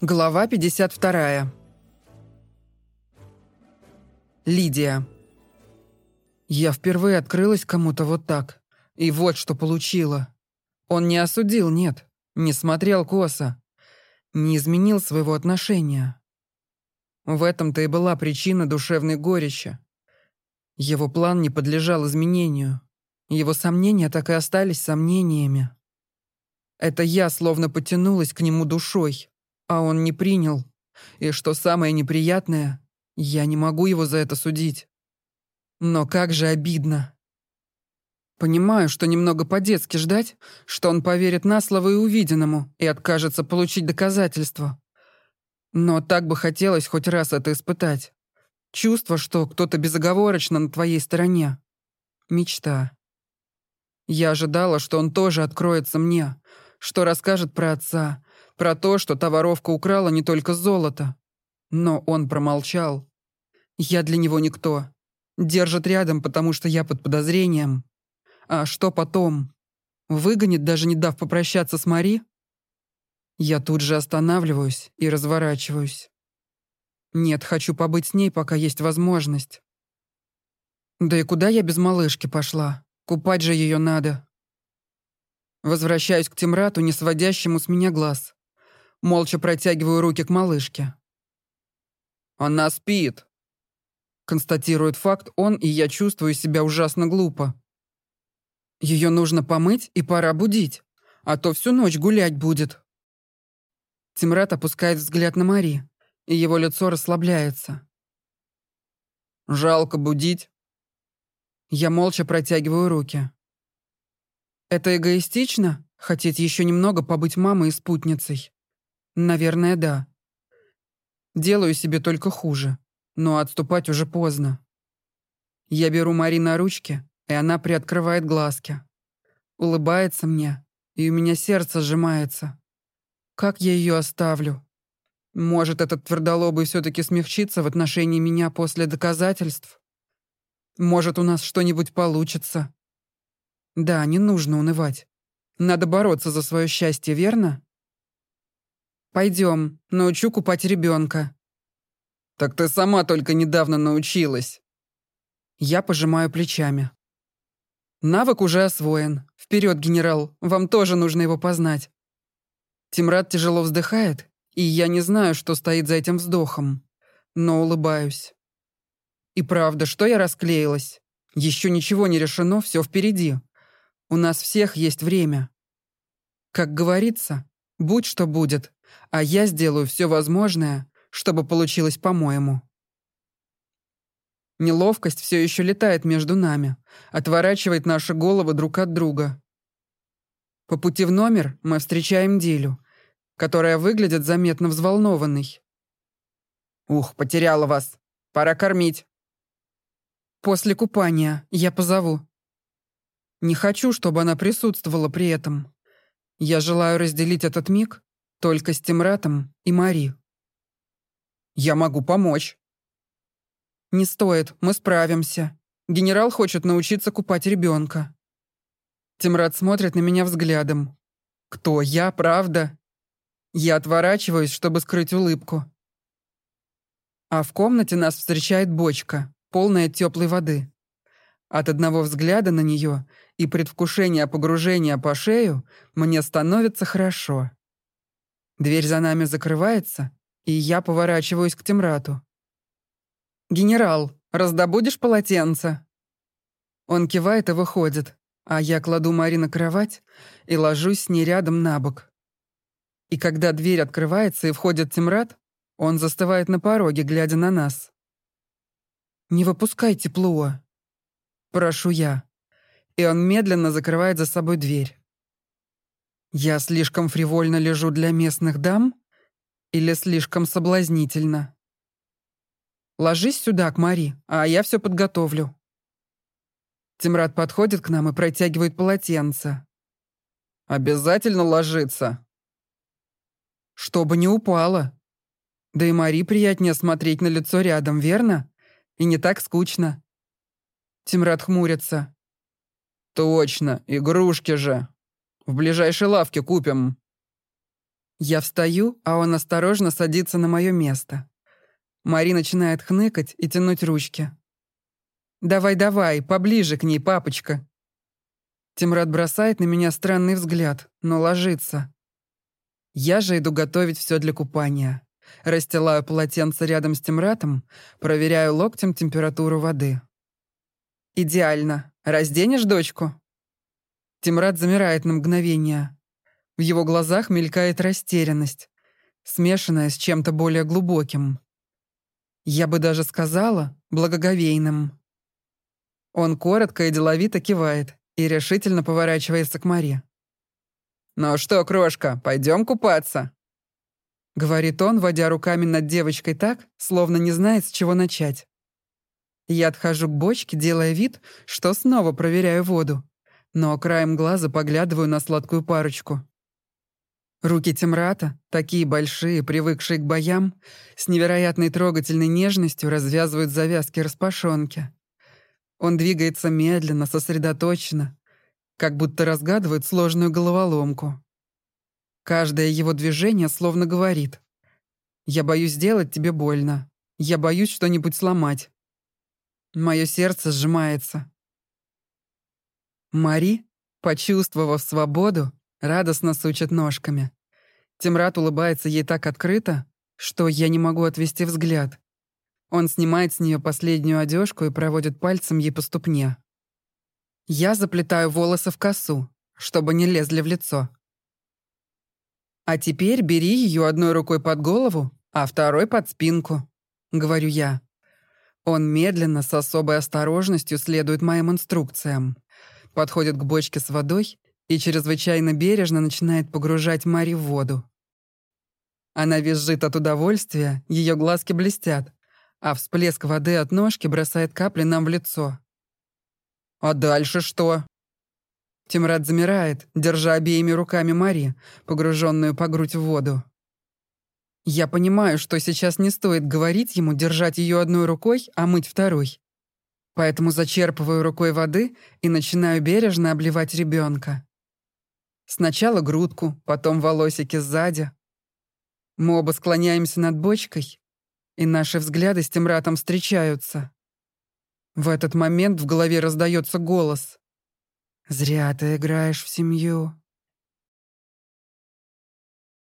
Глава 52. Лидия. Я впервые открылась кому-то вот так. И вот что получила. Он не осудил, нет. Не смотрел косо. Не изменил своего отношения. В этом-то и была причина душевной горечи. Его план не подлежал изменению. Его сомнения так и остались сомнениями. Это я словно потянулась к нему душой, а он не принял. И что самое неприятное, я не могу его за это судить. Но как же обидно. Понимаю, что немного по-детски ждать, что он поверит на слово и увиденному и откажется получить доказательства. Но так бы хотелось хоть раз это испытать. Чувство, что кто-то безоговорочно на твоей стороне. Мечта. Я ожидала, что он тоже откроется мне, что расскажет про отца, про то, что та воровка украла не только золото. Но он промолчал. Я для него никто. Держит рядом, потому что я под подозрением. А что потом? Выгонит, даже не дав попрощаться с Мари? Я тут же останавливаюсь и разворачиваюсь. Нет, хочу побыть с ней, пока есть возможность. Да и куда я без малышки пошла? Купать же ее надо. Возвращаюсь к Тимрату, не сводящему с меня глаз. Молча протягиваю руки к малышке. «Она спит», — констатирует факт он, и я чувствую себя ужасно глупо. Ее нужно помыть и пора будить, а то всю ночь гулять будет. Тимрат опускает взгляд на Мари, и его лицо расслабляется. «Жалко будить». Я молча протягиваю руки. «Это эгоистично? Хотеть еще немного побыть мамой и спутницей?» Наверное, да. Делаю себе только хуже, но отступать уже поздно. Я беру Мари на ручки, и она приоткрывает глазки. Улыбается мне, и у меня сердце сжимается. Как я ее оставлю? Может, этот твердолобый все-таки смягчится в отношении меня после доказательств? Может, у нас что-нибудь получится? Да, не нужно унывать. Надо бороться за свое счастье, верно? Пойдем, научу купать ребенка. Так ты сама только недавно научилась. Я пожимаю плечами. Навык уже освоен. Вперед, генерал, вам тоже нужно его познать. Тимрад тяжело вздыхает, и я не знаю, что стоит за этим вздохом, но улыбаюсь. И правда, что я расклеилась? Еще ничего не решено, все впереди. У нас всех есть время. Как говорится, будь что будет, а я сделаю все возможное, чтобы получилось по-моему. Неловкость все еще летает между нами, отворачивает наши головы друг от друга. По пути в номер мы встречаем Дилю, которая выглядит заметно взволнованной. «Ух, потеряла вас. Пора кормить». «После купания я позову». Не хочу, чтобы она присутствовала при этом. Я желаю разделить этот миг только с Тимратом и Мари. Я могу помочь. Не стоит, мы справимся. Генерал хочет научиться купать ребенка. Тимрат смотрит на меня взглядом. Кто я, правда? Я отворачиваюсь, чтобы скрыть улыбку. А в комнате нас встречает бочка, полная теплой воды. От одного взгляда на нее и предвкушения погружения по шею мне становится хорошо. Дверь за нами закрывается, и я поворачиваюсь к Темрату. «Генерал, раздобудешь полотенце?» Он кивает и выходит, а я кладу Мари на кровать и ложусь с ней рядом на бок. И когда дверь открывается и входит Темрат, он застывает на пороге, глядя на нас. «Не выпускай тепло», — прошу я. И он медленно закрывает за собой дверь. Я слишком фривольно лежу для местных дам? Или слишком соблазнительно? Ложись сюда, к Мари, а я все подготовлю. Тимрад подходит к нам и протягивает полотенце. Обязательно ложиться. Чтобы не упала. Да и Мари приятнее смотреть на лицо рядом, верно? И не так скучно. Тимрад хмурится. Точно, игрушки же. В ближайшей лавке купим». Я встаю, а он осторожно садится на мое место. Мари начинает хныкать и тянуть ручки. «Давай-давай, поближе к ней, папочка». Тимрад бросает на меня странный взгляд, но ложится. Я же иду готовить все для купания. Расстилаю полотенце рядом с Тимратом, проверяю локтем температуру воды. «Идеально. Разденешь дочку?» Тимрад замирает на мгновение. В его глазах мелькает растерянность, смешанная с чем-то более глубоким. Я бы даже сказала, благоговейным. Он коротко и деловито кивает и решительно поворачивается к Маре. «Ну что, крошка, пойдем купаться?» Говорит он, водя руками над девочкой так, словно не знает, с чего начать. Я отхожу к бочке, делая вид, что снова проверяю воду, но краем глаза поглядываю на сладкую парочку. Руки Тимрата, такие большие, привыкшие к боям, с невероятной трогательной нежностью развязывают завязки распашонки. Он двигается медленно, сосредоточенно, как будто разгадывает сложную головоломку. Каждое его движение словно говорит. «Я боюсь сделать тебе больно. Я боюсь что-нибудь сломать». Мое сердце сжимается. Мари, почувствовав свободу, радостно сучит ножками. Тимрат улыбается ей так открыто, что я не могу отвести взгляд. Он снимает с нее последнюю одежку и проводит пальцем ей по ступне. Я заплетаю волосы в косу, чтобы не лезли в лицо. «А теперь бери ее одной рукой под голову, а второй под спинку», — говорю я. Он медленно, с особой осторожностью следует моим инструкциям. Подходит к бочке с водой и чрезвычайно бережно начинает погружать Мари в воду. Она визжит от удовольствия, ее глазки блестят, а всплеск воды от ножки бросает капли нам в лицо. «А дальше что?» Тимрад замирает, держа обеими руками Мари, погруженную по грудь в воду. Я понимаю, что сейчас не стоит говорить ему держать ее одной рукой, а мыть второй. Поэтому зачерпываю рукой воды и начинаю бережно обливать ребенка. Сначала грудку, потом волосики сзади. Мы оба склоняемся над бочкой, и наши взгляды с Тимратом встречаются. В этот момент в голове раздается голос. «Зря ты играешь в семью.